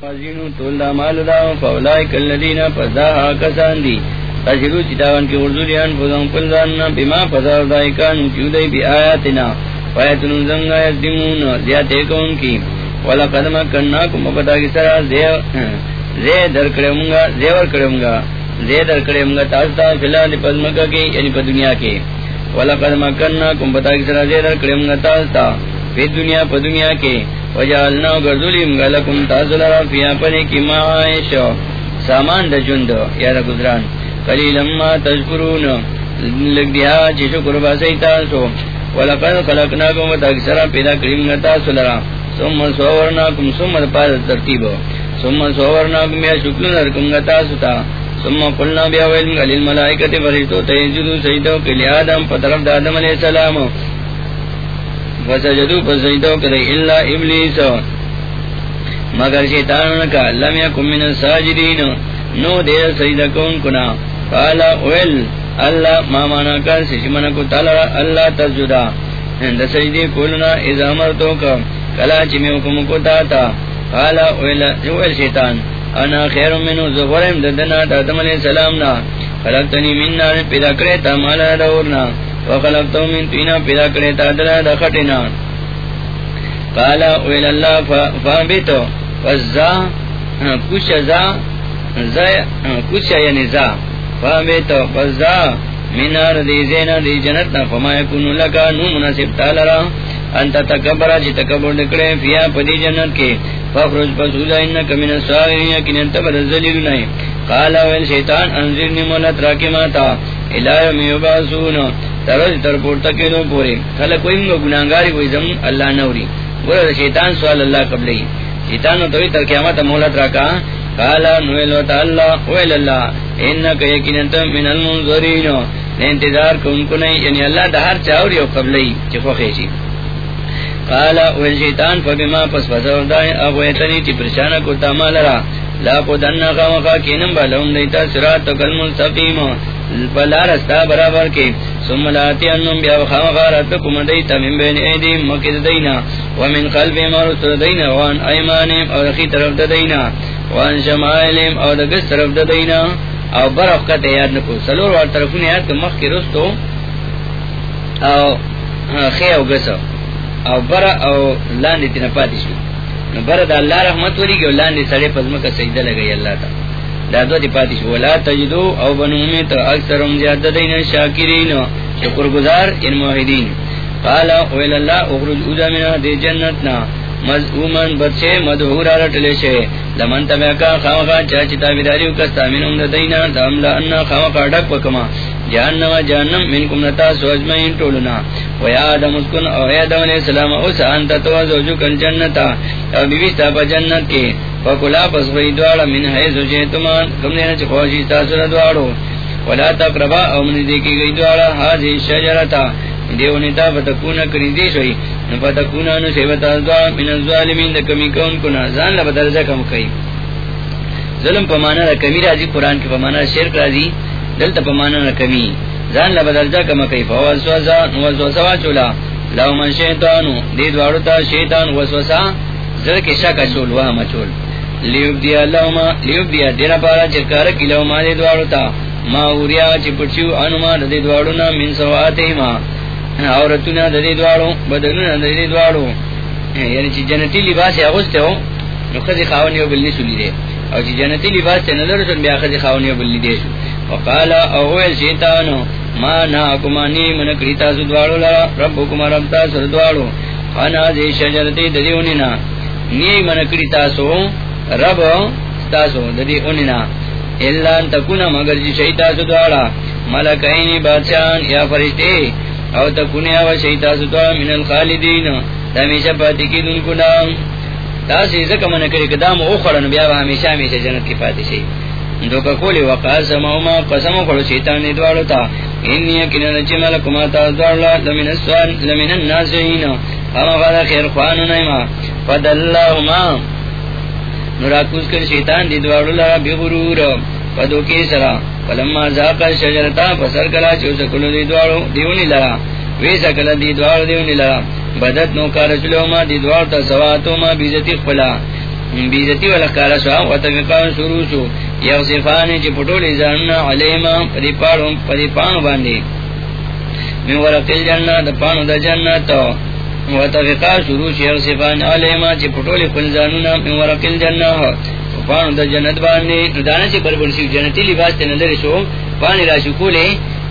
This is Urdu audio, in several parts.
فازینو تول دا مال دا فولائی کلدین پزدا ہا کسان دی. تجرو چتاوان کی غرزولیان فضان پلداننا بما پزار دائکان چودئی بی آیاتنا. فایتنو زنگ آیت دیمون زیادے کون کی. والا ولقد مکناکم مبتا یعنی کی سرا زی در کرمگا زیور کرمگا زی در کرمگا تاستا فلال پزمکا کی یعنی پا دنیا کی. والا ولقد مکناکم بتا کی سرا زی در کرمگا تاستا فی دنیا پا دنیا کی. وجعلنا گردولیم گلکم تازلرا فیا پنے کی معایش سامان دا جند یا دا گزران. قلیل اما تشکرون لگ دیا چی شکر باسی تاسو. ولقد خلقناکم و تاکسرا پیدا کریم گا تاسو لرا. ثم سوورناکم ثم دا پاس ترتیب. ثم سوورناکم یا شکر نرکم گا تاسو تا. ثم قلنا بیا ویلم گلیل ملائکت فرشتو تیجدو سیدو کلی آدم پترف دا آدم علیہ السلام. فسجدو فسجدو کدی اللہ ابلیس مگر شیطان کا لم یکم من الساجدین. نو دیر سجدہ کون کنا؟ قالا اویل اللہ ما مانا کر سشمنا کو تالا اللہ تسجدہ. ہند سجدی کولنا از امرتو کا، کلا چمی حکم کو تاتا قالا اویل شیطان. انا خیر منو زغورم ددنا تاتم علیہ السلام نا. خلقتنی من نار پیدا کرے تا مالا دورنا. وخلقتو من تینا پیدا کرے تا دلا دا خٹنا قالا اویل اللہ فابتو. فزا ہاں، کچھ زا ہاں، کچھ یعنی زا. فابتو. فزا منار دی زینا دی جنتنا فما یکنو لکا نو مناسب تالرا انتا تکبرا چی جی تکبر دکڑے فیا پدی جنت کے. فخرج پسولا انکا من الساغرین یکن انتا بد الزلیل نئی قالا ویل شیطان انزرنی مولت راکی ماتا. الہ الہیم یباسون ترز تر پورتا کے دو پورے۔ خلق کوئی منگا گناہگاری کوئی زم اللہ نوری بولا شیطان سوال اللہ قبلی شیطان و توی تر قیامت مولت راکا قالا نویل و تعالی ویل اللہ انکا یکن من المنظرین۔ انتظار کن کنی یعنی اللہ دہار چاوری و قبلی چکو خیشی۔ قالا ویل شیطان، فبما پس فسر دائیں اغویتنی چی پرشانا کو تامالرا لا قدن خامخا کینم با دیتا سرات کل مستقیم بلا رستا برابر کی. ثم لاتی انم بیا خامخا رتکم دیتا من بین ایدیم مکد دینا. ومن خلف مرسل دینا. وان ایمانیم او دخی طرف دینا. وان شمائلیم او دگس طرف دینا. او برف کا تیاد نکو. سلور وار طرفون یاد که مخ کی رستو. او خی او گسو او برا او لاندی تینا پاتی شو برا دا اللہ رحمت وری گی لاندی سڑے پزم کا سجدہ لگئی اللہ تا دا دو دی پاتی شو. ولا تجدو او بنومی تا اکثر ام زیادہ دین شاکرین. شکر گزار ان موحدین. قالا اویل اللہ اخرج اوزا منا دی جنتنا مزعومن بچے مدہورا رٹلے شے لمن تبعکا خواقا چاچتا بیداریو کستا منم دینا داملا انا خواقا ڈک پکما جہنم جہنم منکم نتا سوجمین ٹولنا ویا اسکن او علیہ السلام انتا تو جنتا او پا جنت فکلا پس من حیث جیتمان کم دینا چی دوارو ولا تقربا او من گئی شوی نو من الظالمین کمی کون کم ظلم پمانا کمی رازی قرآن کی پمانا شرک رازی دلتا پمانا دا کمی زان لبا درجہ کم کئی فوالسوسا نوالسوسا چولا. لو من شیطانو دی دوارو تا شیطان وسوسا زرک شاکا چول وہما چول لیوب دیا لوما لیوب دیا دینا پارا چرکارکی لوما دی دوارو تا ما اوریا چی پچیو انما دی دوارو نا من سواتے ما. عورتنا ددی دوارو بدننا ددی دوارو یعنی چی جنتی لباس اغسطے ہو نو خزی خاونی و بلنی سولی دے او چی جنتی لباس تے نظر سن بیا خزی خاونی و بلنی دے سو وقالا اوویل شیطانو ما نا اکمانی من کریتا سو دوارو لرا ربکم ربتا سر دوارو خانا دی شجرتی ددی انینا نی من کریتا سو، رب ستاسو ددی انینا اللہ انتکونا مگر جی شیطا سو دوارا ملکینی بادشان یا فرشتے۔ او تکونیا و شیطا ستوا من الخالدین۔ دمیشہ پاتی کی دن کنا۔ تاسی زکا من کری کدام اخرن بیا با ہمیشہ ہمیشہ جنت کی پاتی شی۔ دوکا کولی وقاسم اوما قسم اخرو شیطان ندوارو تا۔ انی اکنا نچی ملکما تا دوارلا لمن السوان لمن الناسین اما غدا خیر خوانو نیما فدلہما نراکوز کر شیطان دی دوارو لرا بغرور پدو کی سرا. فلما زاقا شجرتا پسر کلا چوسا کلو دی دوارو دیونی لرا. ویسا کلا دی دوارو دیونی لرا. بدت نو کارچلو ما دی دوار تا سواتو ما بیزتی خپلا. بیزتی والا کارا سوا وطفقان شروع شو. یو صفان چی پٹولی زنن علیم پریپانو پری باندی. من ورقی جنن دا پانو دا جنن تو و تفقا شروع چی یو صفان علیم چی پٹولی کن زنن من ورقی جنن پانو دا جنت باندی. دانا چی پر بلسی جنتی لباس تی ندر شو. پانی را شکولی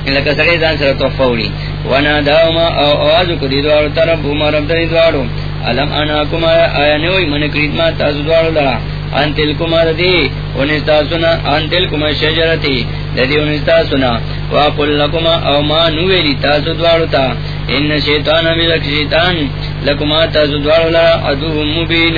یعنی لکا سرے زن سر تفاولی ونا داوما او آوازو کدی دوارو ترب بوما رب دنی دوارو. علم آنا کمارا آیا نوی من کریدما تازو دوارو دارا. انتل کما دی ونستا سنا انتل کما شجرتی لدی ونستا سنا وقل لکما او ما نویلی تاسو دوارو تا. ان شیطان بلک شیطان لکما تاسو دوارو لرا عدو مبین.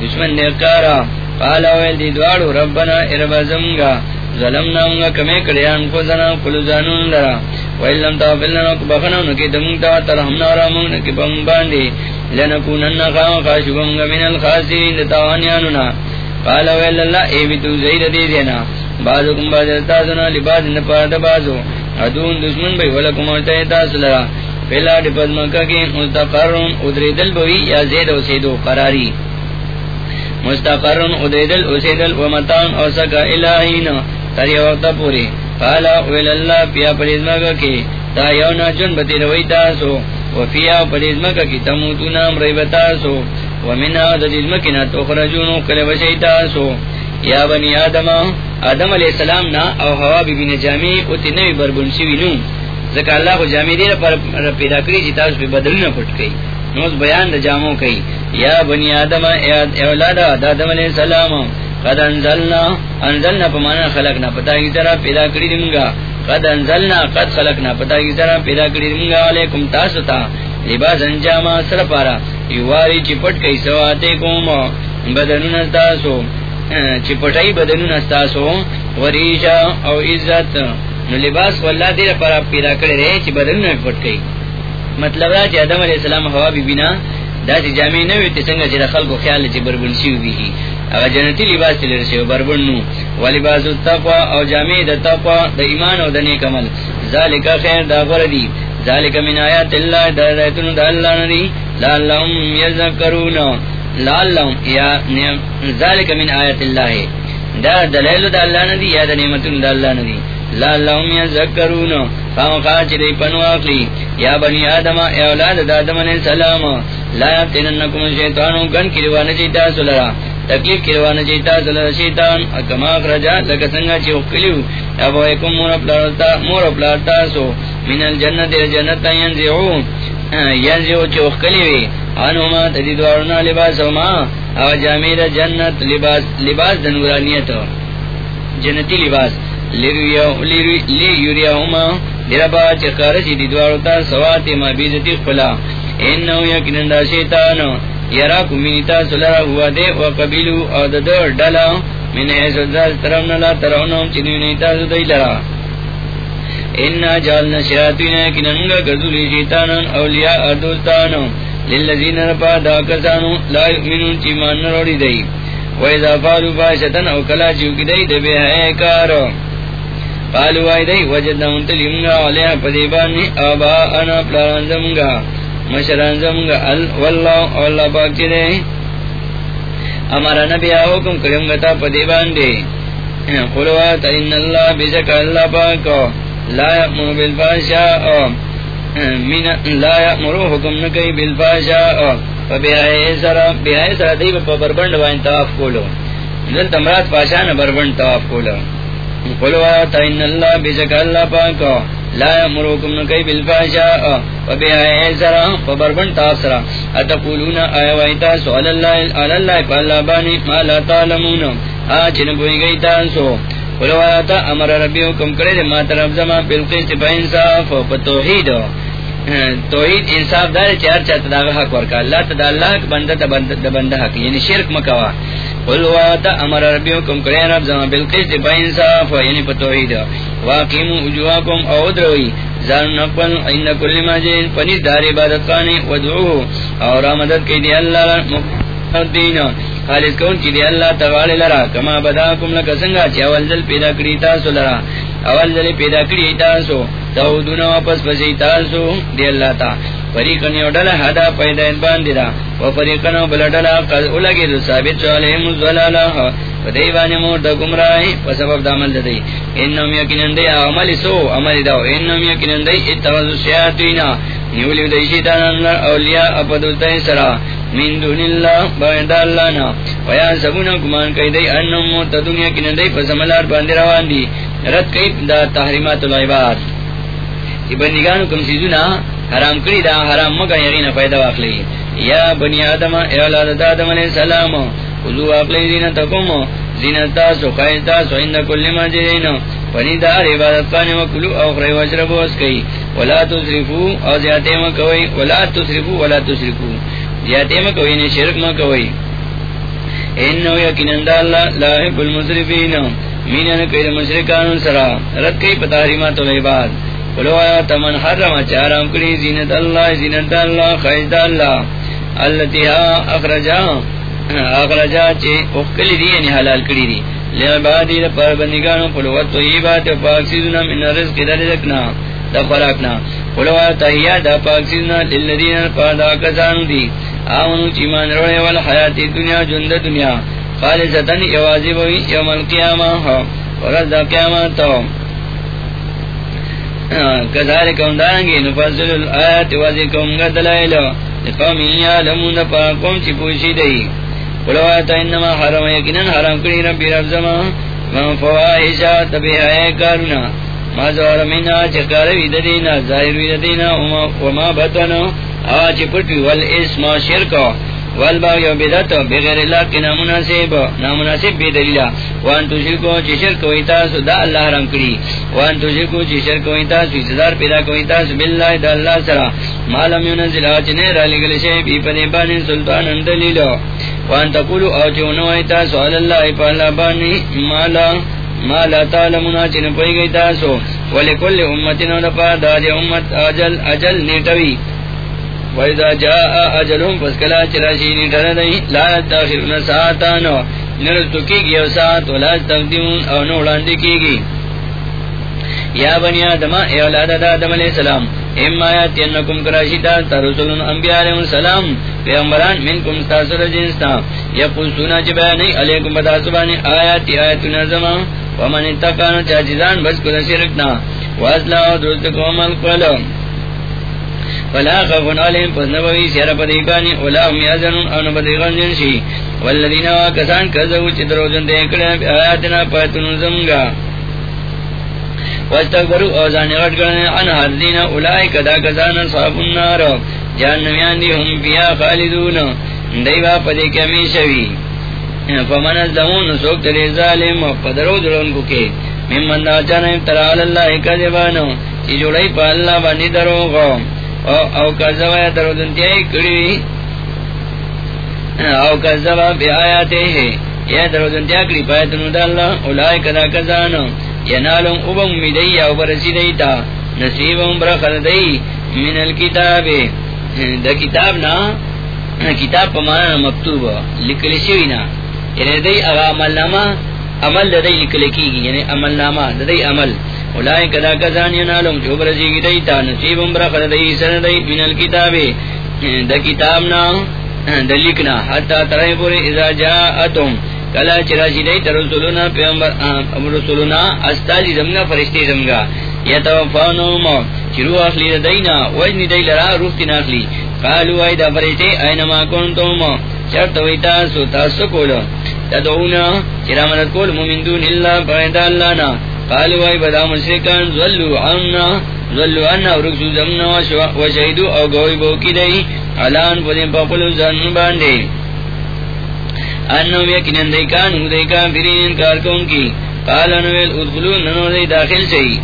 دشمن دیکارا قالا ویل دی دوارو، ربنا اربازمگا ظلمنا منگا کمی کڑیان کو زنا، کلو زانون لرا ویلم تاوفلنا کبخنا نکی دمونگتا ترحمنا رامون نکی بم باندی. لنکونن خام خاشبنگا من الخاسرین دتاوانیانونا قال ویل اللہ اے بی تو زیر دی دینا. بازو کم بازرتا سنا لباس نپارد بازو. ادون دشمن بی ولکم ارتائی ارتایتا سلرا پہلا ڈپد مکہ کی مستقرن ادری دل بوی یا زید و سیدو قراری. مستقرن ادری دل و سیدل و متان او سکا الہین تری وقت پوری. قالا ویل اللہ پیا پریزمکا کی تا یونا چن بتی روی تاسو. وفیا پریزمکا کی تموتونا مریبتاسو ومنها ددیزمکنا تخرجونو کلوشی تاسو. یا بنی آدم آدم علیہ السلام نا او ہوا بی بی نجامی اوتی نوی بربن شوی نو. ذکر اللہ کو جامی دیر پر پیدا کری چی تاسو پی بدلنا پھٹ کئی. نوز بیان دا جامو کئی. یا بنی آدم اولاد آدم علیہ السلام، قد انزلنا انزلنا پمانا خلقنا، پتا کی طرح پیدا کری دمگا قد انزلنا، قد خلقنا، پتا کی طرح پیدا کری دمگا علیکم تاسو تا. لباس انجاما سر پارا. یواری چپٹ کئی سواتے کوم بدنون استاسو. چپٹائی بدنون استاسو. وریشا او عزت. نو لباس واللہ دیر پارا پیدا کری رہے، چی بدنون پٹ کئی. مطلب را چی آدم علیہ السلام ہوا بی بینا دا سی جامعی نوی تسنگا چی رخل کو خیال چی بربن شیو بی ہی. اگر جنتی لباس تلر شیو بربن نو. ولباس التقوى او جامعی دا تقوى دا ایمان او دا نیک عمل. ذالکا خیر دا غردی ذالک من آیات اللہ، دا دایتون دا اللہ ندی. لعلهم يذكرون لعلهم يا ذلك من آيات الله دا دلائل دا اللہ ندی، یا دا نعمتون دا اللہ ندی. لعلهم يذكرون فاو خاچ دی پنو آخلی یا بنی آدم اولاد دا آدم علیہ السلام. لا یفتننکم شیطانو گن کلوانا چیتا سلرا تکلیف کلوانا چیتا سلرا شیطان، اکما اخرجا لکا سنگا چی اخلیو ابو ایکم مور اپلارتا مور اپلارتا سو، من الجنت الجنت ینزعو. ینزعو چی اخلیوی آنو ما تدیدوارنا لباس ما او جامیر جنت لباس لباس دنورانیت جنتی لباس. لی یوریا لیریہما دربا چی خارشی دیدوارتا سواتی ما بیزتی خلا. انہو یکنندا شیطان یراکو منیتا سلرا ہوا دے وقبیلو او ددر ڈلا من حیث الزاز ترونلا ترونم چنینیتا زدی لرا. انا جالنا شیاطین یکننگا گزولی شیطانا اولیاء دوستانا للذین رپا دا کسانو لا یؤمنون چیمان نروڑی دی. وَإِذَا فَعَلُوا فَاحِشَةً أَوْ كَلَا چُوكِ دَي دَبِي هَيَ كَارَ قالوا اي دي وجدنا منتلمنا عليها پديباني آباءنا پلاران زمگا مشران زمگا والله والله پاک چده امارا نبی حکم کریم گتا پدیبان دے ہاں، قلوات ان اللہ بزک اللہ پاک۔ لا یأمر بالفاشاء ہاں، من لا یأمر حکم نکی بالفاشاء فبیعی سرا بیعی سرا دی پا بربند وائن تواف کولو۔ دل تمرات فاشان بربند تواف کولو۔ قلوا تین اللہ بزک اللہ پاک۔ لا یمرکم نکی بالفاشاء وبیعی سرا فبربن تاثرا اتقولون آیا ویتا سوال اللہ علی اللہ پا بانی ما لا تعلمون. آج نبوئی گئی تانسو. قلوا تا امر ربی حکم کرے ما طرف زمان بالقسط پا انصاف پا توحید. توحید انصاف دار چار چاہتا دا حق ورکا. اللہ تا دا اللہ بندہ تا بندہ حق. یعنی شرک مکوا. قل واتا امر ربیوکم کرے، رب زمان بالقسط با انصاف یعنی پتوحید واقیمو اجواکم او دروی زان نقبل عند کل مجین پنیز دار عبادت خانی ودعوه. اور آمدد کی دی اللہ مقدین. خالص کون چی دی اللہ تغالی لرا. کما بداکم لکا سنگا چی اول دل پیدا کری تاسو لرا. اول دل پیدا کری تاسو. تاودون واپس پسی تاسو. دی اللہ تا. فریقن یو ڈلا حدا پیدا پیدائن باندی دا و فریقن بل ڈلا قد اولگی دو ثابت شو علیہم الزلالا فدی بانی مور دا گمراہی و سبب دا عمل دی. انہم یکنن دی عمل سو عمل داو. انہم یکنن دی اتخذ شیعتوینا نیولی دی شیطان اللہ اولیاء اپدلتا سرا من دون اللہ باید اللہ نا ویا سبونا کمان کئی دی انہم موتا دنیا کنن دی پس عملار باندی روان دی رد کئی دا تحریمات العباد. کہ بندگانو کم سیزونا حرام کری دا حرام مکا یقین فائدہ واقلی یا بنی آدم اولاد آدم علیہ السلام. خضو واقلی زینتکم زینتا سو خیزتا سو اند کل مجرین پنی دار عبادت پانے وکلو او خری وجربو اس ولا تصرفو او زیادے مکوئی ولا تصرفو ولا تصرفو زیادے مکوئی نے یعنی شرک مکوئی انہو یقین دا اللہ لاحب المصرفین مینن کئی مشرکان سرا. رد کئی پتاریمات العباد قلو آیا تمن حرم چارم کری زینت اللہ زینت اللہ خیزد اللہ. اللتی ہا اخرجا. اخرجا چے اخکلی دی یعنی حلال کری دی. لعبادی دا پر بندگانو قلوت طیبات پاک سیزنا من رزق دا رزقنا، دا فراکنا قلو آیا تحییات دا پاک سیزنا للذین پر دا کسانو دی. آمنو چیمان روڑے والحیاتی دنیا، جند دنیا. خالصتن یوازی بوی یوم القیامہ ورد دا قیامتا کذالک ہم دارنگی نفصل الآیات واضح کم گا دلائل لقوم یعلمون پاکم چی پوشی دی قلوات انما حرم یکنن حرم کری ربی رب زمان. من فواحشا تبی آئے کارونا. ما زور منها چکار وید دینا، ظاہر وید دینا، وما بطنا آج پٹوی والاسم شرکا. والباغ یو بدت بغیر اللہ کی نامناسب نامناسب بے دلیلہ وان تشرکو چی شرک وی تاسو دا اللہ حرم کری. وان تشرکو چی شرک وی تاسو اتدار پیدا کوئی تاسو باللہ دا اللہ سرا. مالم یونزل آچنے را لگل شئی بی پدی بانی سلطان اندلیلو وان تقولو آچونو وی تاسو اللہ پا اللہ بانی مالا مالا تعلمنا چن پوئی گئی تاسو ولکل امتنو دپا دا امت اجل اجل نیٹوی. وَإِذَا جَاءَ أَجَلُهُمْ فَاسْكَلَا چِرَاشِينِ ٹھرنئی لا يَتَّخِرُونَ سَاعَتَانَ نرستو کی گی او ساعت ولا استقدمون او نوڑاندی کی گی یا بنی آدم، اے اولاد آدم علیہ السلام، اما آیات ینکم کراشیتا ترسلون انبیاء علیہ السلام، پیغمبران منکم تاثر جنستا یقصونا چبانی علیکم بتاسبانی آیاتی آیت نظم ومن اتقانو چاچیزان، بس کل شرکنا واسلا درست کومل قلم فلا خوفن عليهم فنبوي سير بديباني ولا هم يحزنون او نبديغن جنشي والذين وكسان كذبوا چدروجن دیکھڑے آیاتنا پاتن زمگا. واستغفروا، او ځان غټ کړه ان حدینا اولئک دا کسان صاحب النار. جهنميان دي هم بیا خالدون. دیوا پدې کې همیشوي فمن الزمون، سوک تلی ظالم پدرو دلون کو کے ممن دا جانا ترال اللہ کذبانو. چی جوڑائی پا اللہ بانی دروغو. او کذبا درو دنتیائی کری او کذبا بی آیاتے ہیں یا درو دنتیا کری پایتنو دا اللہ اولائی کدا کزانو ینالم اوبم میدئی او برسی دیتا نصیبم برخل دی من الكتاب دا کتاب نا، کتاب پا مانا مکتوب، لکلی شوی نا. یعنی دی اغا عمل ناما عمل دا دی لکلی کی یعنی عمل ناما دا دی عمل. اولائک دا کسان ینالم چوب رزیگی دیتا نصیبم برخل دی سن دی، من الكتاب دا کتابنا دا لکنا حتی ترائی پوری اذا جاءتم. کلا چراشی جی دیتا رسولنا پیغمبر رسولنا استالی زمگا، فرشتی زمگا. یتوفانوم چرو اخلی دینا، وجنی دی لرا روختی ناخلی قالو ای دا فرشتی اینما کنتوم چرت ویتا سو تاسو کولو. تدعونا، چرا مدد کول، مومن دون اللہ پایدہ اللہ نا. قالوا اي بدا مشركان ظلوا عنا ظلوا عنا ورقصوا زمنا وشهدوا او قوي بوكي دي علان فدين پاقلوا زن باندي انهم يكنن دي كانوا دي كافرين انكار كون کی. قال انویل ادخلوا ننو دي داخل شئی.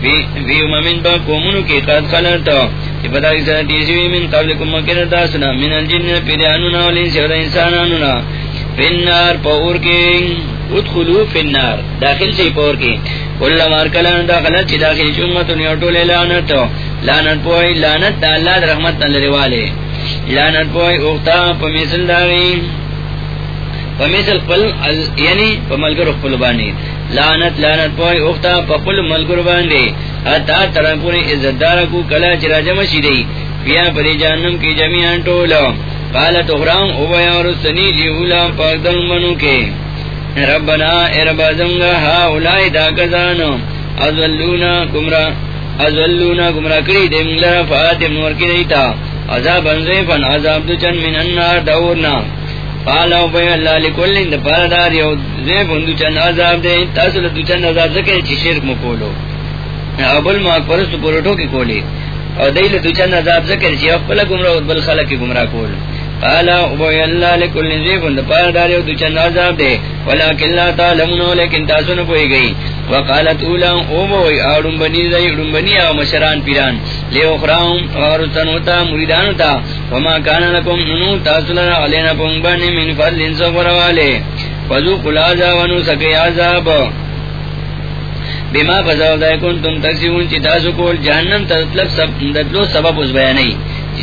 فی اممن با قومنو کی قد خلرتا. کہ پتا کی سنہ تیسوی من قبل قبلکم مکر داسنا من الجن، پیرانونا، والانس و انسانانونا. فی النار پاور کی ادخلو فی النار. داخل سے پور کی. کل مار کلان داخلت چی داخل چومت نیوٹو لے لانت لانت پوئی لانت دا اللہ دا رحمت نلری والے لانت پوئی، اختا پمیسل داغی. پمیسل پل یعنی پملگر اخپل بانی لانت لانت پوئی، اختا پپل ملگر باندی. اتا ترا پوری عزت دار کو کلا چرا جمع شی بیا پری جانم کی جمیان ٹولا قالت اخرام، او بیا رسنی جیولا پاردن منو کے. ربنا اے رب زنگا ہا اولائی دا کزانو ازولونا گمرا ازولونا گمرا کری دے منگلر فاتم نور کی دیتا. عذاب انزیفن عذاب دو چن من النار دورنا. قال او اللہ لکل اند پاردار یو زیفن دو چن عذاب دے. تاصل دو چن عذاب زکر چی شرک مکولو. ابل ماک پرست پروٹو کی کولی. اور دیل دو چند عذاب ذکر چی اخبلا گمراہ بل خلق کی گمراہ کول قال ابو اللہ لکل نزیف اند پار داری دو چند عذاب دے ولیکن لا تعلمونو لیکن تاسو نہ کوئی گئی. وقالت اولا ابو آڑم بنی زی اڑم بنی او مشران پیران. لے اخراهم وارسن ہوتا مریدان ہوتا وما کانا لکم ننو تاسو لنا علینا پنگبانی من فضل سفر والے فضو قل آزاوانو سکی عذاب. بما بزاو دای تم تکسیون چی تاسو کول جہنم تطلق سب دتلو سبب اس بیانی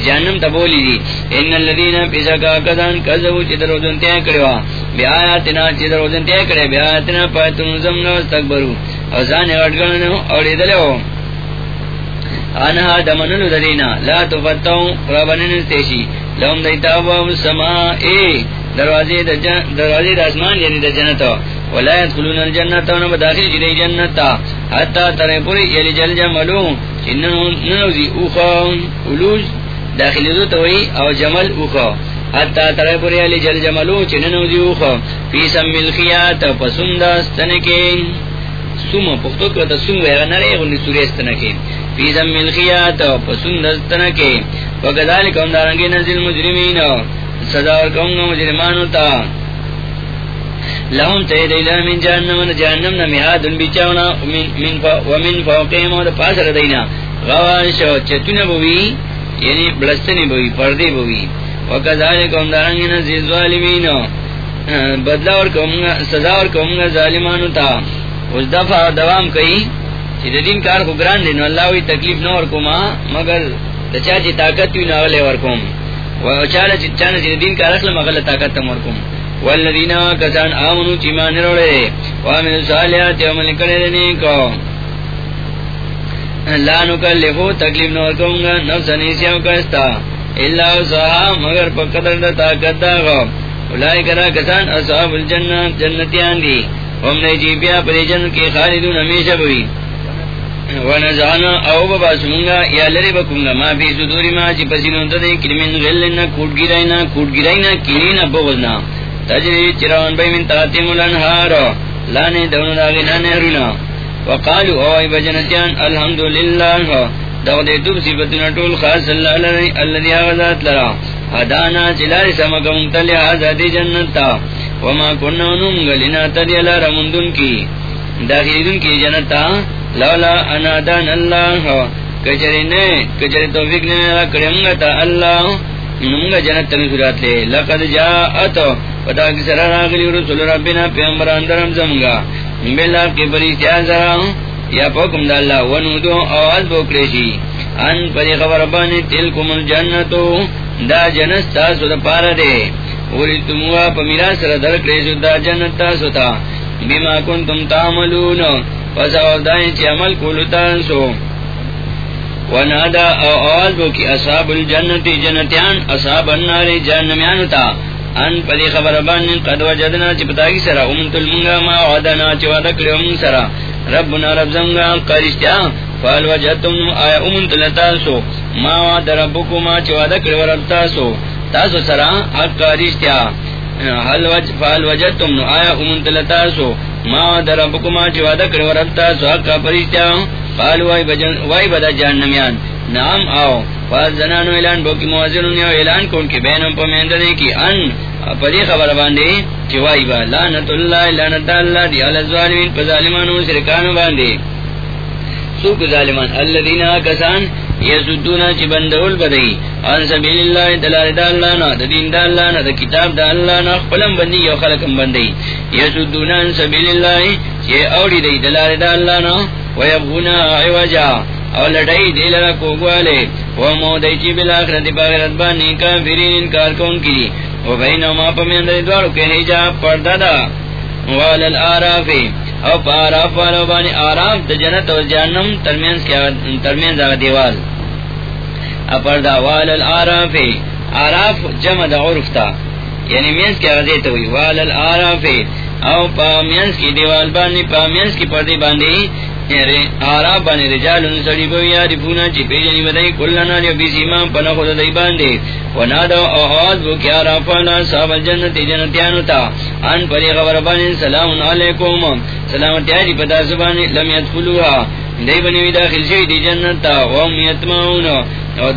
جہنم تبولی دی. ان اللذین پیسا کا کدان کذبو چی در روزن تیا کروا بی آیاتنا چی در روزن تیا کرے بی آیاتنا پایتون زمنا استقبرو اوزان اگڑگننو اوڑی دلو آنها دمنلو درینا. لا تفتاو رابنن استیشی. لهم دیتابا السمائی دروازے دروازے داسمان یعنی دا جنتا ولا يدخلون الجنة ونبا داخل جدی جنتا. حتی ترے پوری یلی جل جملو. ننوزی اوخا علوج داخل دو توئی او جمل اوخا حتی ترے پوری یلی جل جملو چی ننوزی اوخا فی سم ملخیات پسندستنکی سوم پختو کرتا سوم ویغا نرے غنی سوری سوریستنکی فی سم ملخیات پسندستنکی وکذالک ام دارنگی نزل مجرمین سزا ورکوں گا مجرمانو تا لهم تید الہ من جہنم و جہنم نمیاد ان بیچاونا ومن فوقیم و پاس ردینا غواش و چتون بوی یعنی بلستنی بوی پردی بوی وکذالک ام دارنگی نزیز ظالمین بدلا ورکوں گا سزا ورکوں گا ظالمانو تا. اس دفعہ دوام کئی، چی دین کار کو گران دین اللہ وی تکلیف نہ ورکو ما، مگر تچا چی طاقت وی نہ اغلے ورکوم وچالا چی چانا چی دین کا رخل مغل طاقت تم تمرکم والذین کسان آمنو چیمان روڑے وامن صالحات عمل کرے نیکو. لا نکلفو تکلیف نورکم گا، نفس نیسیو کستا اللہ صحا مگر پا قدر دا طاقت دا غا اولائی کرا کسان اصحاب الجنت جنتیان دی ہم نے جی پیا پری جنت کی خالدون ہمیشہ بوئی ونزعنا او بابا سمونگا، یا لری بکونگا۔ ما فی صدوری ما چی پسینو تدے کلمین غلنا کوٹ گرائنا کوٹ گرائنا کلین بغزنا تجری چراون بای من تاتیم الانحار لانے دونو داغینا نهرونا وقالو او بجنتیان الحمدللہ دو دے توب صفتنا طول خاص اللہ لرئی اللہ دی آغازات لرا۔ حدانا چلاری سمکا ممتلی آزادی جنتا۔ وما کننا نمگلنا تدی اللہ رمندن کی۔ داخلی دن کی جنتا۔ لولا انادان اللہ۔ کچری نے، کچری توفیق نے کرم تا اللہ۔ نمگا جنت تنی سورات لے۔ لقد جاءت، پتا کی راغلی رسول ربنا پیغمبران درم زمگا۔ بلا کی پریستیا سرا یا پاکم دا اللہ، ونودو آواز بوکریشی ان پری خبر بانی تلکم الجنتو، دا جنت تاسو دا پارا دے. ولی تموا پا میرا سر در کریشو دا جنت تاسو تا. بما کنتم تعملون پس آوازدائیں چی عمل کولتان سو ونادا آواز بو کی اصحاب الجنتی جنتیان اصحاب النار جہنمیان تا. ان پلی خبر بان قد وجدنا چی پتاکی سرا امنت المنگا ما وعدنا چی وعدا امن سرا۔ ربنا رب زنگا قرشتیا فال وجدتم آیا امنت لتاسو ما وعد ربکو ما چی وعدا ورب تاسو۔ تاسو سرا حق قرشتیا۔ حل وج فال وجدتم آیا امنت لتاسو ما دربکما چی وعدہ کرو ربتا سوحقا پریشتیا قالو وائی, بدا جہنمیان۔ نام آو۔ فاز زنانو اعلان بوکی موازنون یو اعلان کون کی بینم پا مہنددے کی ان پدی خبر باندے چی وائی با لانت اللہ لانت اللہ دی علی الظالمین پا ظالمانو سرکانو باندے۔ سوک ظالمان، اللذین آکسان یسدونا چی بندول بدئی۔ ان سبیل اللہ، دلال دا اللہ نا، دا دین دا اللہ نا، دا کتاب دا اللہ نا، خپلم بندی یو خلقم بندئی۔ یسدونا ان سبیل اللہ چی اوڑی دی، دلال دا اللہ نا، ویبغونا عوجا۔ او لڑائی دی لرا کوگوالے ومودئی چی بالاخرت باغرت بانی کافرین انکار کون کی. و بینو ما پا من دوارو کے حجاب پردہ دا. والالآرافی او پا عراف والا بانی عراف دا جنت و جہنم ترمین دا دیوال. اپر دا وال العراف عراف جمع دا عرف تا. یعنی مینس کی آغازی توی وال العراف او پا مینس کی دیوال بانی، پا مینس کی پردی باندی یعنی بانی رجال چی پیجنی بدائی کلنا لیو پنا خود دائی آواز بو کیا صاحب الجنت جنتیانو تا ان پری بانی سلام علیکم سلامتی آجی پتا سبانی لم یدخلوها داخل شوی دی جنت تا او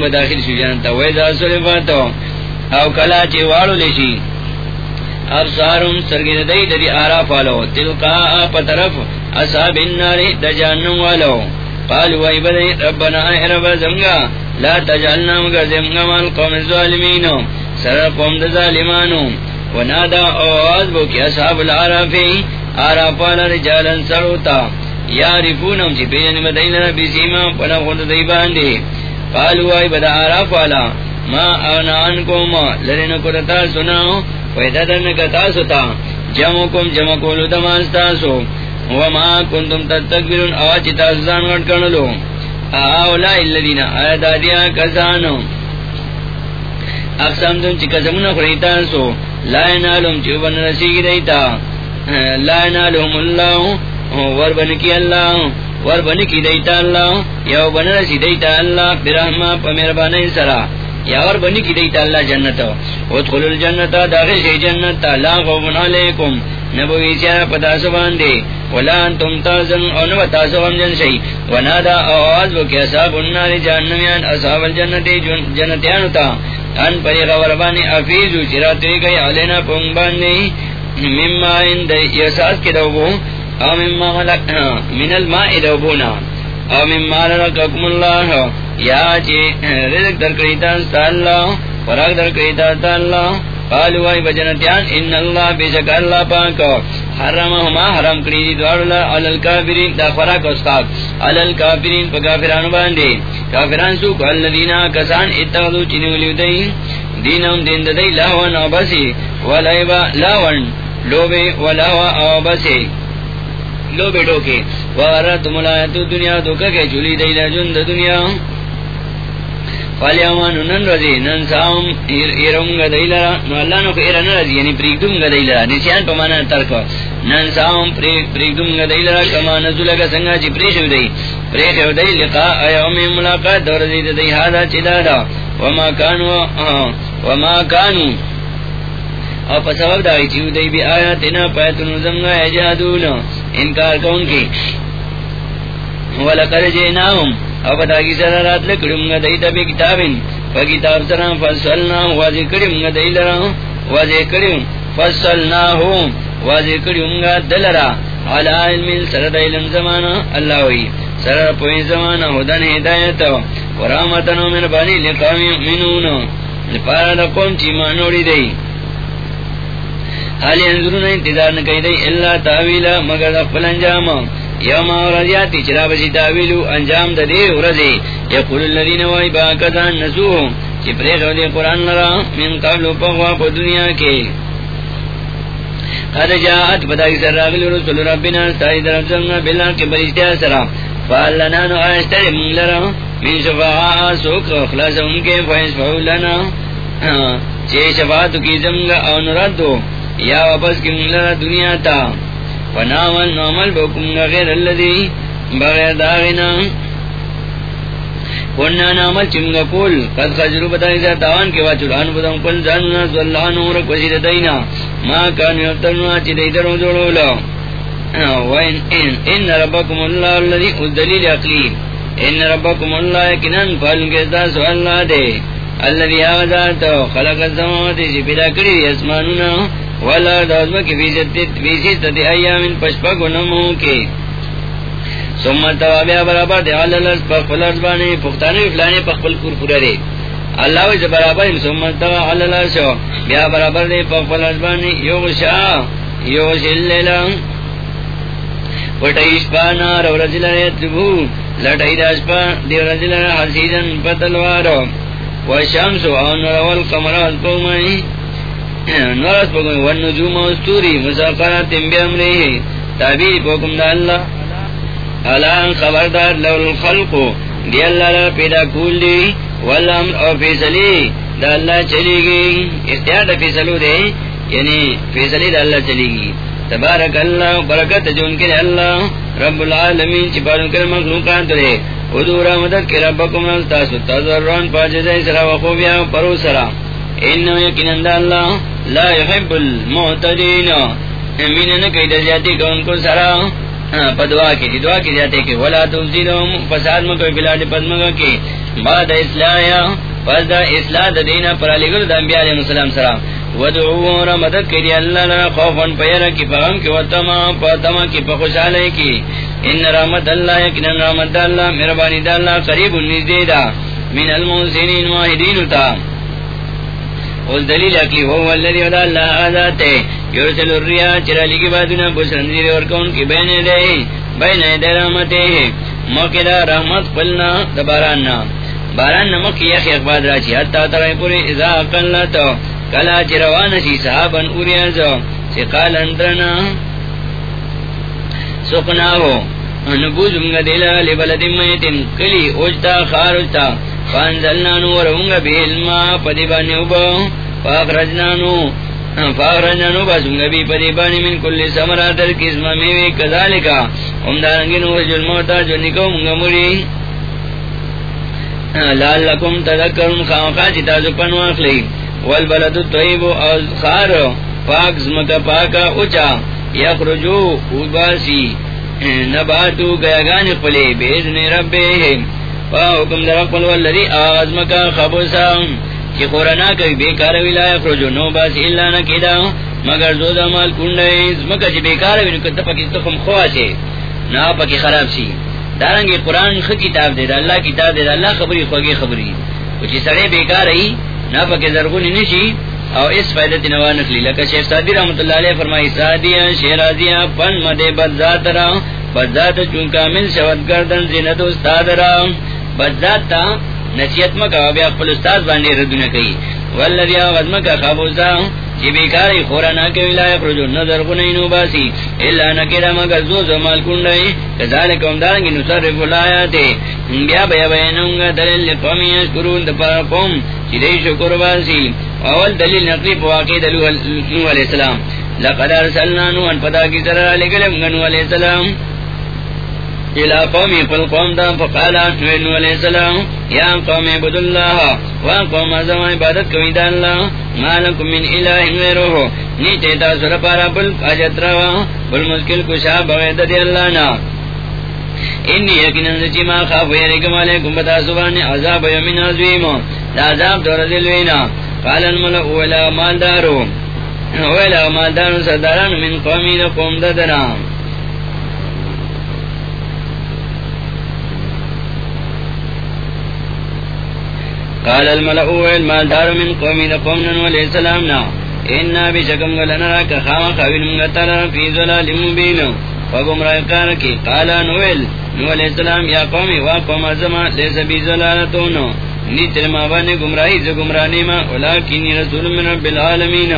بداخل جنت تا سلفاتو او کلا چی وارو لیشی ابصارم سرگی دئی دری آرا فالو. تلقا پترف اصحاب النار دجانم والو. قالوا وای بدئی ربنا اے رب زمگا، لا تجعلنا مگر زمگا مال قوم الظالمین. سر قوم ظالمانو. ونادا آواز بو کی اصحاب العرافی آرا فال رجالا سروتا. یارفونم چی پیجن بدئی نبی سیما پنا خود دی باندی. قالوا وای بدا آرا فالا ما اغنا عنکم لرنکو رتا سناو پیدا درن کتا ستا جمع کم جمع کولو دمانستاسو وما کنتم تتکبرون آواچی تاسزان غٹ کرنلو اولائی اللذین آیت آدیا کسانو اقسام تم چی قسمون خریتاسو لا نالم چی بن رسیگی دیتا لا نالهم اللہ وربنکی اللہ وربنکی دیتا اللہ یو بن رسی دیتا اللہ برحمہ پا مربانی سرہ یا اور بنی کی دیتا اللہ جنت ادخل الجنت، داخل شی جنت، لا خوف علیکم. نبوی سیارا پتا سبان دے ولا انتم تازن او نبا تاسو غمجن شی ونادا آواز وکی اصحاب النار جہنمیان، اصحاب الجنت جنتیانو تا. ان پری غوربانی افیزو چراتوی گئی علینا پنگ باندے. مما اند یساس کی دوبو، او مما من الماء دوبونا. او مما لرککم اللہ. یا چی رزق در کریتا ستا اللہ فراغ در کریتا ستا اللہ۔ قالوا ای بجنتیان، ان اللہ بیشک اللہ پاک۔ حرمهما حرم کری دوار اللہ، علی الكافرین دا فراغ استاق علی الكافرین پا کافران باندے۔ کافران سوک اللذین کسان اتخذو چنیو لیو دینم دین دی لاوان آباسی ولائبا لاوان لوبے ولاوا آباسی لو بیٹو کے وارت ملایت دنیا تو کہ چلی دی لجن دنیا۔ فالیامان نن رضی نن سام ایرونگ دیلرا نو اللہ نو ایران رضی یعنی پریگدونگ دیلرا نسیان پا مانا ترکو نن سام پریگدونگ دیلرا کما نزولگا سنگا چی پریشو دی پریشو دی لقاء ایومی ملاقات دور زید دی حادا چی دادا وما کانو وما کانو او پا سبب دائی چیو دی بی آیاتنا پیتنو زمگا اجادون انکار کون کی ولقد جئناهم او پتا کی سر رات لکڑم گا دیتا بی کتابین. پا کتاب سرا فصلنا واضح کریم گا دی لرا واضح کریم فصلنا ہو واضح کریم گا دلرا علا علم سر دا علم زمانا اللہ ہوئی سر پوئی زمانا ہدن ہدایت. ورامتن و من بانی لقام یؤمنون. لپارا دا قوم چی مانوڑی دی. حالی انظرون انتظار نکی دی، اللہ تاویلا مگر دا قبل انجاما یوم ورزیاتی چرا بسی تاویلو انجام دا دے ورزی. یقول اللذین وائی با کسان نسوهم چی پریشو دے قرآن لرا من قبل پخوا پا دنیا کے. قد جاعت پتاکی سر راغل رسول ربنا ستای طرف سنگا بلا کے برشتیا سرا فاللنا نو آشتر من لرا. من شفاعا سوک اخلاص ان کے فیس فعو لنا. چی شفاعتو کی زمگا او نردو یا واپس کی من لرا دنیا تا. ونعمل نعمل بکم غیر اللذی بغیر داغنا وننا نعمل چمگا کول، قد خجرو بتانی سا تاوان کے واچو لانو بدن قل زانونا سواللانو رک وزید دینا. ما کانو یفترنوا چی دیترو جوڑو لو. وین، ان ان ربکم اللہ اللذی اس دلیل اقلی ان ربکم اللہ کنن فالن کے ساس اللہ دے. اللذی آغذات خلق الزماواتی سی پیدا کری، اسمانونا. والا دازم کی فیسی ست ایام پشپا گنمو کی سمت توابیا برابر دے علالرز پخفل ارزبانی پختانی فلانی پخفل پور پورا دے اللہ ویسے برابر سمت توابیا علالرز بیا برابر دی دے پخفل ارزبانی یوغشا یوغش اللیلا وٹائیش پا نار و رزل ریتبو لٹائی داش پا دی رزل حسیدن پتلوارو وشمس و آنور والقمر والقومانی نورس پکم والنجوم استوری مساقرات بی امره تابیر پکم دا اللہ. الان خبردار لو الخلقو دی اللہ را پیدا کول دی، والامر او فیصلی. دا اللہ چلی گی اختیار دا فیصلو دے یعنی فیصلی دا اللہ چلی گی تبارک اللہ، برکت جو ان کے اللہ. رب العالمین چپاروں کے مخلوقات دے. ادورا مدد کے ربکم نستاسو تذرون پاجدہ سرا وخوبیا پرو سرا. انہو یقین اندہ اللہ لا يحب المعتدین امین نکی دزیاتی کہ ان کو سرا. پدوا کی دعا کی جاتے کہ ولا تفسدهم فساد مکو بلاد پدمگا کی بعد اصلاح پس دا اصلاح دا دینا پر علی گل دا انبیاء علیہ السلام سلام ودعوه را مدد کری اللہ لنا خوفا پیرا کی فغم کی وطما پاتما کی پخوشالے کی ان رحمت اللہ یکن رحمت اللہ مربانی دا اللہ قریب نزدی دا من المحسنین واحدین تا. اس دلیل اکلی ہو والذی ودا اللہ آزاد تے یرسل الریا، چرا لگی بادنا بسرندیر ورکون کی بین دے بین دے رحمتے. موقع دا رحمت قلنا دباراننا باران نمک یخ اخباد راچی حتی ترائی پوری ازا اقلتا کلا چروانشی صحابن اوریازو سقال اندرنا. سقنا ہو نبوز نبوزنگا دلا لبلد میتن. کلی اوجتا، خارجتا. فانزلنانو ورونگا بیلما پدیبانی با فاخرجنانو فاخرجنانو باسونگا بی پدیبانی من کل سمرات القسم میوی کذالکا امدارنگنو رجل موتا جو نکو منگا مری لعلکم تذکرون خامقا چتا زپن واخلی والبلد الطیب او خار پاک زمکا پاکا اچا یخرجو اوباسی نباتو گیاگان پلے بیدن ربے حکم در اقبل والذی آزمکا خبوسا، چی خورانا کبھی بیکار ویلا یخرجو، نو باسی اللہ نکیدا مگر زود عمال کنڈے زمکا چی بیکار ویلو کتا پاکی تخم خواسے نا پاکی خراب سی۔ دارنگی قرآن خ کتاب دے دا، اللہ کتاب دے دا، اللہ خبری، خوگی خبری۔ کچھ سڑے بیکار ای نا پاکی زرگونی نشی او اس فائدہ تنوا نکلی لکا شیخ سادی رحمت اللہ علیہ فرمائی سادیا شیرازیا پن مدے بدذات را بدذات چون کامل شود گردن زینت استاد را۔ بدذات تا نصیحت مکا بیا خپل استاد باندې ردونه کوي. والذي غزمک خبوزا چی بیکاری خورا ناکی ولای خرجو نظر غنینو باسی. الا نکیدا مگر زو زمال کنڈائی کذالک امدارنگی نصرف الایاتی. بیا بیا بینونگا دلیل قومی اشکرون دپا قوم، چی دی شکر باسی. اول دلیل نقلی پواقی دلو علیہ السلام. لقد ارسلنا نوان پدا کی سرر لگلم گنو علیہ السلام الى قومی قل قوم دا فقالا نوینو علیہ السلام یا قوم عبد اللہ وان قوم ازم عبادت کوئی دا اللہ مالکم من الہ غیرو نیتے تا سر پارا بل قاجت روا، بل مشکل کشا بغید دی اللہ نا. انی یقیناً چی ما خواب ویرکم علیکم بتا سبانی عذاب یمین عظیم دا عذاب دور دلوینا قال الملع اولا مالدارو. اولا مالدارو سرداران من قومی دا قوم دا درام قال الملأ والمالدار من قوم قوم علیہ السلام نا. انا بشکم غلنا کا خام خوین منگتر ظلال مبین فگمراہ کار قال نویل نو علیہ السلام یا قومی وا قوم ازما لیس بی ظلالتون نیتر ما بانی گمراہی ز گمرانی ما ولیکنی رسول من رب العالمین.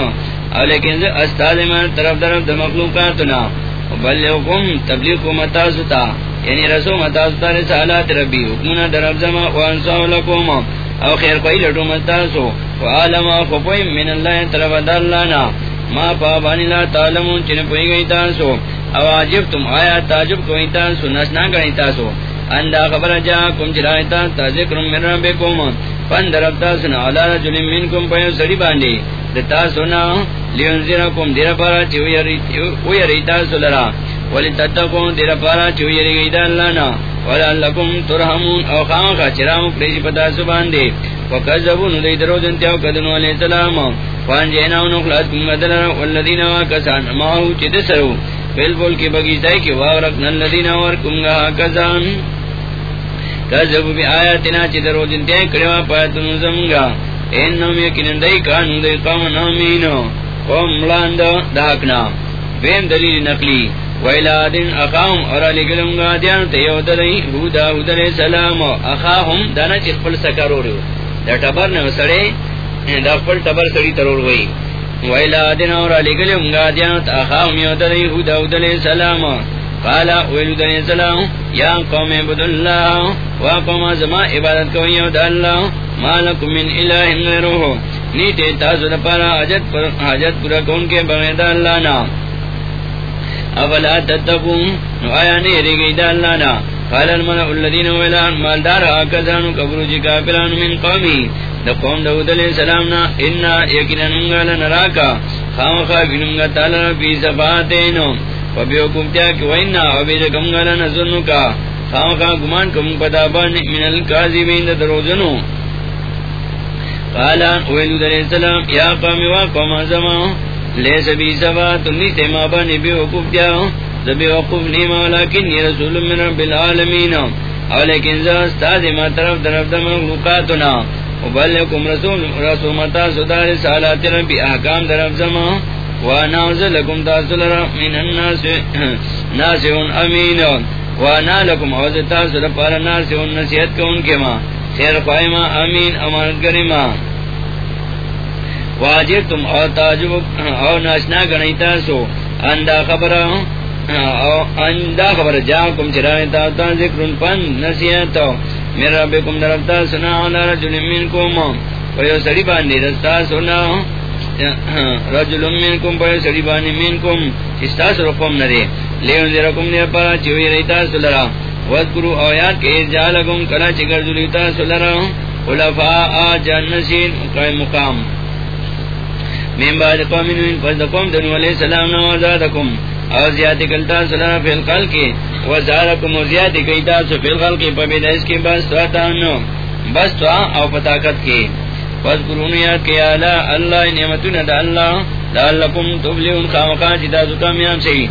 او لیکن ز استاد من طرف طرف د مخلوقاتنا. بلغکم تبلیغ متاستا یعنی رسول متاستا رسالات ربی. حکمنا در افزما وانسا لکوم او خیر کوئی لٹو مستاسو وعالم آخو من اللہ طرف دلانا ما پابانی لا تعلمون چن پوئی گئی تاسو او عجب تم آیا تاجب کوئی تاسو نسنا گئی تاسو اندا خبر جا کم چلائتا تا ذکر من ربکم. پن درب تاسونا علا رجل منکم پیو سڑی باندی. دتا سونا لینزیرکم دیر پارا چوئی ریتا سولرا ولی تتکون دیر پارا چوئی ری دا اللہ نا. ولعلکم ترحمون. او خامخا چرام پریشی پتا سبان دے وکذبون دی درو جنتیاو قدنو علیہ السلام. فان جیناو نخلات کم مدلر والذین واکسان ماہو چی دسرو فیل بول کی بگیتائی کی واغرقنا الذین ورکم گا کسان کذبو بی آیاتنا چی درو جنتیائی کڑوا پایتنو زمگا. اینم یکنن دی کانو دی قوم نامینو. قوم ملاند داکنا. بیم دلیل نقلی. ویلا دن اخاهم اور علی گلم گا دیان تیو دلی ہودا ہودا علیہ السلام اخاهم دانا چی خپل سکارو ریو دا ٹبر نو سڑے، دا خپل ٹبر سڑی ترور وی ویلا دن اور علی گلی انگا دیان تاخاهم یودلی حود علیہ السلام قال ویلود علیہ السلام، یا قوم عبد اللہ و قوم زما عبادت کو یود اللہ مالکم من الہ غیرہ۔ نیتے تاسو دپارا حاجت پر حاجت پورا کون کے بغیر اللہ نا افلا تتقون؟ نو آیا نہیں رگی دا اللہ نا قال الملأ الذين ولان مالدار آکزانو کبرو جی کافران من قومی. دا قوم داود علیہ السلام نا انا یقینا ننگا لنراکا خامخا بننگا تعالی فی صفاتینو وبیوکم تیا کی وینا و وبیدکمگا لنزنکا خامخا گمان کم پتابان من الكاذبین دا دروزنو قال ویلود علیہ السلام یا قوم و قوم زمان لیس بی سبا تم نیتے ما بانی بی وقوف تیا زبی وقوف نیما ولیکن یہ رسول من رب العالمین. او لیکن زا استاد ما طرف طرف در مخلوقاتنا. وبلکم رسول رسول متا سدار سالات ربی احکام در افزما وانا وزلکم تاسل من الناس ناسعون امین. وانا لکم اوز تاسل پار ناسعون نسیت کون کے ما. خیر خواہما امین امانت گریما واجب تم او تعجب او ناشنا گنی تاسو۔ اندا خبر اندا خبر جاکم چرائے تاتا ذکر پن نصیحت میرا بکم درفتا سنا علا رجل منکم۔ ویو سڑی باندی رستا سنا رجل منکم ویو سڑی باندی منکم۔ استاس رقم ندے لیون دیرکم دیر پارا چوئی ریتا سلرا وذکرو آیات کے ارجالکم کلا چکر ذلیتا سلرا خلفاء جنسین مقام۔ من بعد قوم من پس قوم دنو علیہ السلام نو آزادکم. او زیادی کلتا سلام فی الخلق، و زارکم و زیادی کلتا سو فی الخلق، پا بیدائس کی بس تو آتا انو بس تو او پتاکت کی. پس قرون یاد کیا آلا اللہ نعمتون دا اللہ دا اللہ کم تبلیون خامقان چی جی زکامیان سی